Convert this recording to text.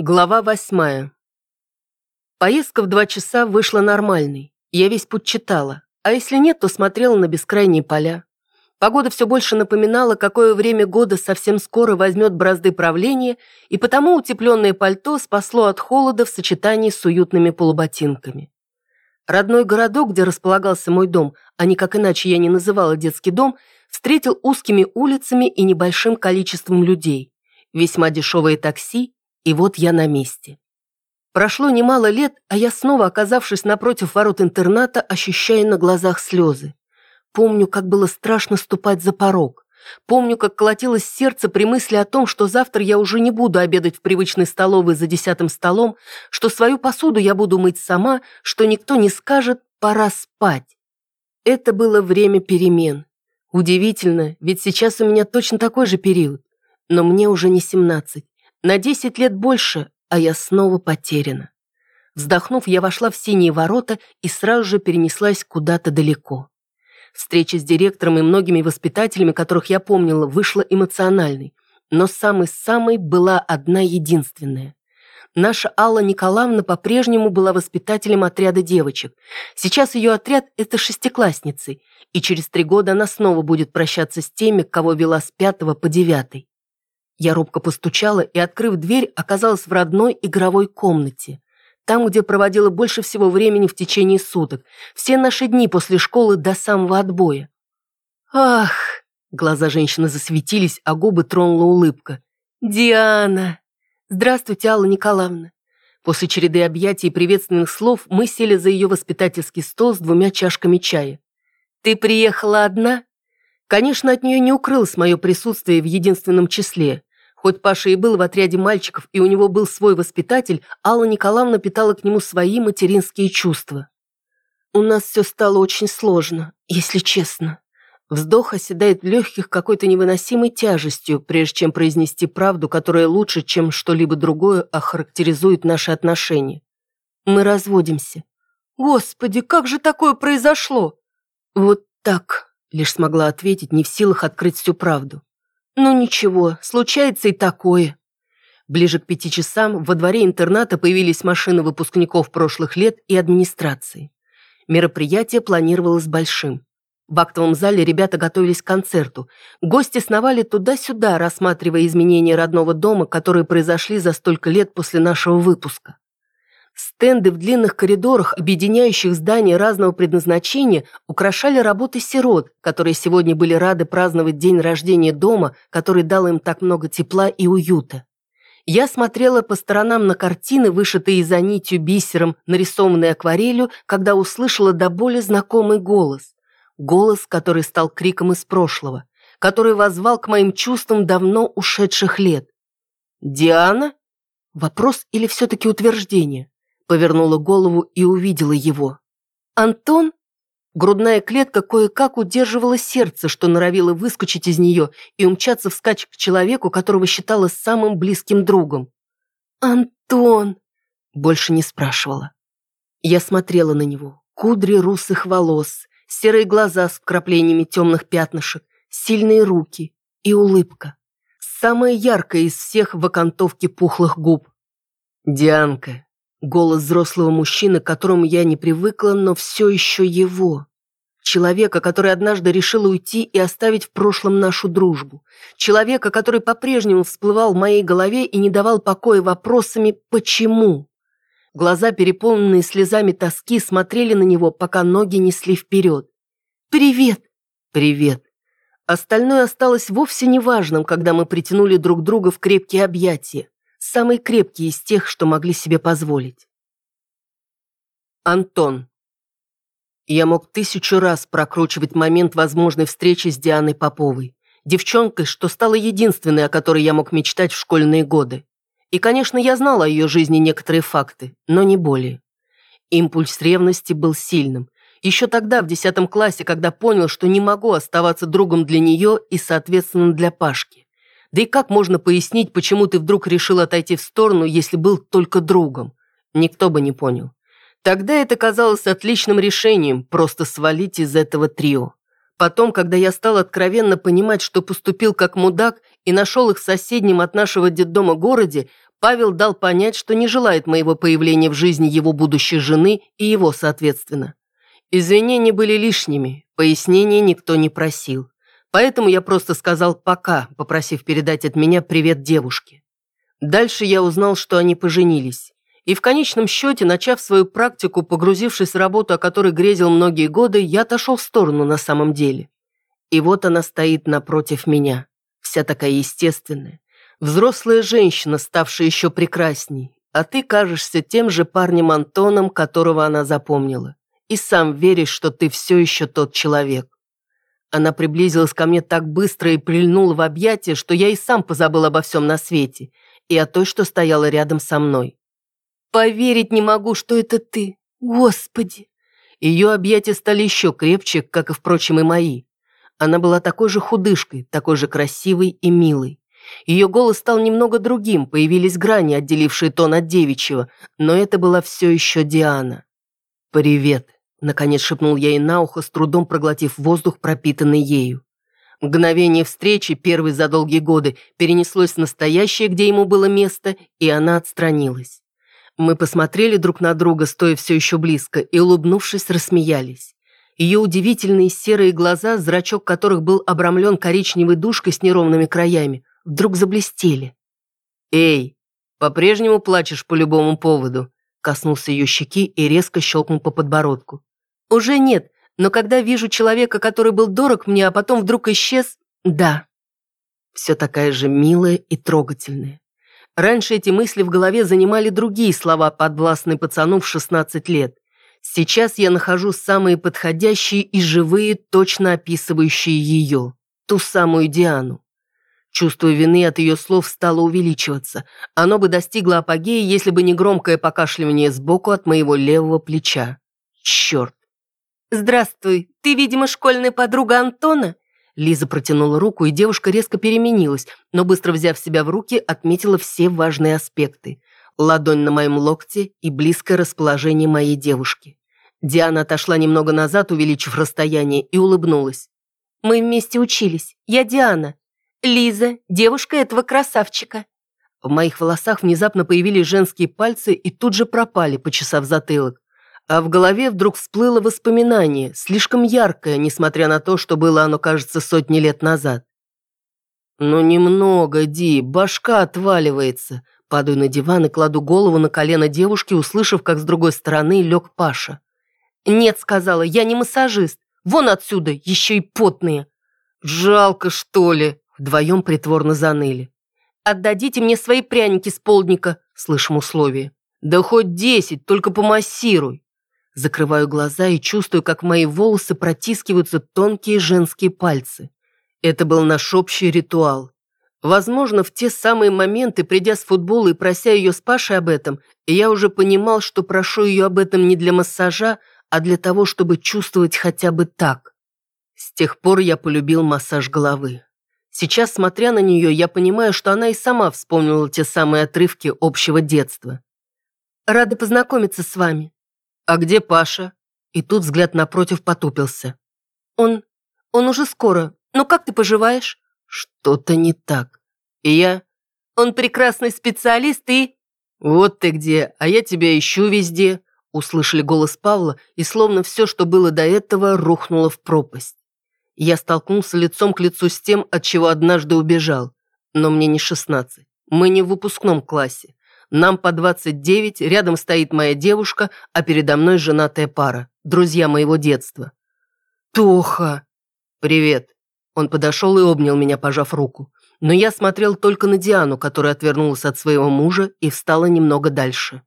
Глава восьмая. Поездка в два часа вышла нормальной. Я весь путь читала, а если нет, то смотрела на бескрайние поля. Погода все больше напоминала, какое время года совсем скоро возьмет бразды правления, и потому утепленное пальто спасло от холода в сочетании с уютными полуботинками. Родной городок, где располагался мой дом, а никак иначе я не называла детский дом, встретил узкими улицами и небольшим количеством людей. Весьма дешевые такси, и вот я на месте. Прошло немало лет, а я снова, оказавшись напротив ворот интерната, ощущаю на глазах слезы. Помню, как было страшно ступать за порог. Помню, как колотилось сердце при мысли о том, что завтра я уже не буду обедать в привычной столовой за десятым столом, что свою посуду я буду мыть сама, что никто не скажет «пора спать». Это было время перемен. Удивительно, ведь сейчас у меня точно такой же период. Но мне уже не семнадцать. На десять лет больше, а я снова потеряна. Вздохнув, я вошла в синие ворота и сразу же перенеслась куда-то далеко. Встреча с директором и многими воспитателями, которых я помнила, вышла эмоциональной. Но самой-самой была одна единственная. Наша Алла Николаевна по-прежнему была воспитателем отряда девочек. Сейчас ее отряд – это шестиклассницы, и через три года она снова будет прощаться с теми, кого вела с пятого по девятый. Я робко постучала и, открыв дверь, оказалась в родной игровой комнате. Там, где проводила больше всего времени в течение суток. Все наши дни после школы до самого отбоя. «Ах!» Глаза женщины засветились, а губы тронула улыбка. «Диана!» «Здравствуйте, Алла Николаевна!» После череды объятий и приветственных слов мы сели за ее воспитательский стол с двумя чашками чая. «Ты приехала одна?» Конечно, от нее не укрылось мое присутствие в единственном числе. Хоть Паша и был в отряде мальчиков, и у него был свой воспитатель, Алла Николаевна питала к нему свои материнские чувства. «У нас все стало очень сложно, если честно». Вздох оседает в легких какой-то невыносимой тяжестью, прежде чем произнести правду, которая лучше, чем что-либо другое, охарактеризует наши отношения. Мы разводимся. «Господи, как же такое произошло?» «Вот так», — лишь смогла ответить, не в силах открыть всю правду. Ну ничего, случается и такое. Ближе к пяти часам во дворе интерната появились машины выпускников прошлых лет и администрации. Мероприятие планировалось большим. В актовом зале ребята готовились к концерту. Гости сновали туда-сюда, рассматривая изменения родного дома, которые произошли за столько лет после нашего выпуска. Стенды в длинных коридорах, объединяющих здания разного предназначения, украшали работы сирот, которые сегодня были рады праздновать день рождения дома, который дал им так много тепла и уюта. Я смотрела по сторонам на картины, вышитые за нитью бисером, нарисованные акварелью, когда услышала до боли знакомый голос. Голос, который стал криком из прошлого, который возвал к моим чувствам давно ушедших лет. «Диана?» Вопрос или все-таки утверждение? Повернула голову и увидела его. «Антон?» Грудная клетка кое-как удерживала сердце, что норовило выскочить из нее и умчаться вскачь к человеку, которого считала самым близким другом. «Антон!» Больше не спрашивала. Я смотрела на него. Кудри русых волос, серые глаза с вкраплениями темных пятнышек, сильные руки и улыбка. Самая яркая из всех в окантовке пухлых губ. «Дианка, Голос взрослого мужчины, к которому я не привыкла, но все еще его. Человека, который однажды решил уйти и оставить в прошлом нашу дружбу. Человека, который по-прежнему всплывал в моей голове и не давал покоя вопросами «почему?». Глаза, переполненные слезами тоски, смотрели на него, пока ноги несли вперед. «Привет!» «Привет!» Остальное осталось вовсе неважным, когда мы притянули друг друга в крепкие объятия самый крепкий из тех, что могли себе позволить. Антон. Я мог тысячу раз прокручивать момент возможной встречи с Дианой Поповой, девчонкой, что стала единственной, о которой я мог мечтать в школьные годы. И, конечно, я знал о ее жизни некоторые факты, но не более. Импульс ревности был сильным. Еще тогда, в десятом классе, когда понял, что не могу оставаться другом для нее и, соответственно, для Пашки. Да и как можно пояснить, почему ты вдруг решил отойти в сторону, если был только другом? Никто бы не понял. Тогда это казалось отличным решением, просто свалить из этого трио. Потом, когда я стал откровенно понимать, что поступил как мудак и нашел их в соседнем от нашего детдома городе, Павел дал понять, что не желает моего появления в жизни его будущей жены и его, соответственно. Извинения были лишними, пояснений никто не просил. Поэтому я просто сказал «пока», попросив передать от меня привет девушке. Дальше я узнал, что они поженились. И в конечном счете, начав свою практику, погрузившись в работу, о которой грезил многие годы, я отошел в сторону на самом деле. И вот она стоит напротив меня, вся такая естественная. Взрослая женщина, ставшая еще прекрасней, а ты кажешься тем же парнем Антоном, которого она запомнила. И сам веришь, что ты все еще тот человек. Она приблизилась ко мне так быстро и прильнула в объятия, что я и сам позабыл обо всем на свете, и о той, что стояла рядом со мной. Поверить не могу, что это ты. Господи!» Ее объятия стали еще крепче, как и, впрочем, и мои. Она была такой же худышкой, такой же красивой и милой. Ее голос стал немного другим, появились грани, отделившие тон от девичьего, но это была все еще Диана. «Привет», — наконец шепнул я ей на ухо, с трудом проглотив воздух, пропитанный ею. Мгновение встречи, первой за долгие годы, перенеслось в настоящее, где ему было место, и она отстранилась. Мы посмотрели друг на друга, стоя все еще близко, и, улыбнувшись, рассмеялись. Ее удивительные серые глаза, зрачок которых был обрамлен коричневой душкой с неровными краями, вдруг заблестели. «Эй, по-прежнему плачешь по любому поводу?» Коснулся ее щеки и резко щелкнул по подбородку. «Уже нет, но когда вижу человека, который был дорог мне, а потом вдруг исчез, да». Все такая же милая и трогательная. Раньше эти мысли в голове занимали другие слова, подвластные пацану в 16 лет. Сейчас я нахожу самые подходящие и живые, точно описывающие ее, ту самую Диану. Чувство вины от ее слов стало увеличиваться. Оно бы достигло апогея, если бы не громкое покашливание сбоку от моего левого плеча. Черт. «Здравствуй, ты, видимо, школьная подруга Антона?» Лиза протянула руку, и девушка резко переменилась, но быстро взяв себя в руки, отметила все важные аспекты. Ладонь на моем локте и близкое расположение моей девушки. Диана отошла немного назад, увеличив расстояние, и улыбнулась. «Мы вместе учились. Я Диана. Лиза, девушка этого красавчика». В моих волосах внезапно появились женские пальцы и тут же пропали, почесав затылок. А в голове вдруг всплыло воспоминание, слишком яркое, несмотря на то, что было оно, кажется, сотни лет назад. «Ну немного, Ди, башка отваливается». Падаю на диван и кладу голову на колено девушки, услышав, как с другой стороны лег Паша. «Нет», — сказала, — «я не массажист. Вон отсюда, еще и потные». «Жалко, что ли?» — вдвоем притворно заныли. «Отдадите мне свои пряники с полдника», — слышим условие. «Да хоть десять, только помассируй». Закрываю глаза и чувствую, как в мои волосы протискиваются тонкие женские пальцы. Это был наш общий ритуал. Возможно, в те самые моменты, придя с футбола и прося ее с Пашей об этом, я уже понимал, что прошу ее об этом не для массажа, а для того, чтобы чувствовать хотя бы так. С тех пор я полюбил массаж головы. Сейчас, смотря на нее, я понимаю, что она и сама вспомнила те самые отрывки общего детства. «Рада познакомиться с вами», «А где Паша?» И тут взгляд напротив потупился. «Он... он уже скоро. Ну как ты поживаешь?» «Что-то не так. И я...» «Он прекрасный специалист и...» «Вот ты где, а я тебя ищу везде», услышали голос Павла, и словно все, что было до этого, рухнуло в пропасть. Я столкнулся лицом к лицу с тем, от чего однажды убежал. Но мне не шестнадцать. Мы не в выпускном классе. Нам по 29, рядом стоит моя девушка, а передо мной женатая пара, друзья моего детства. «Тоха!» «Привет!» Он подошел и обнял меня, пожав руку. Но я смотрел только на Диану, которая отвернулась от своего мужа и встала немного дальше.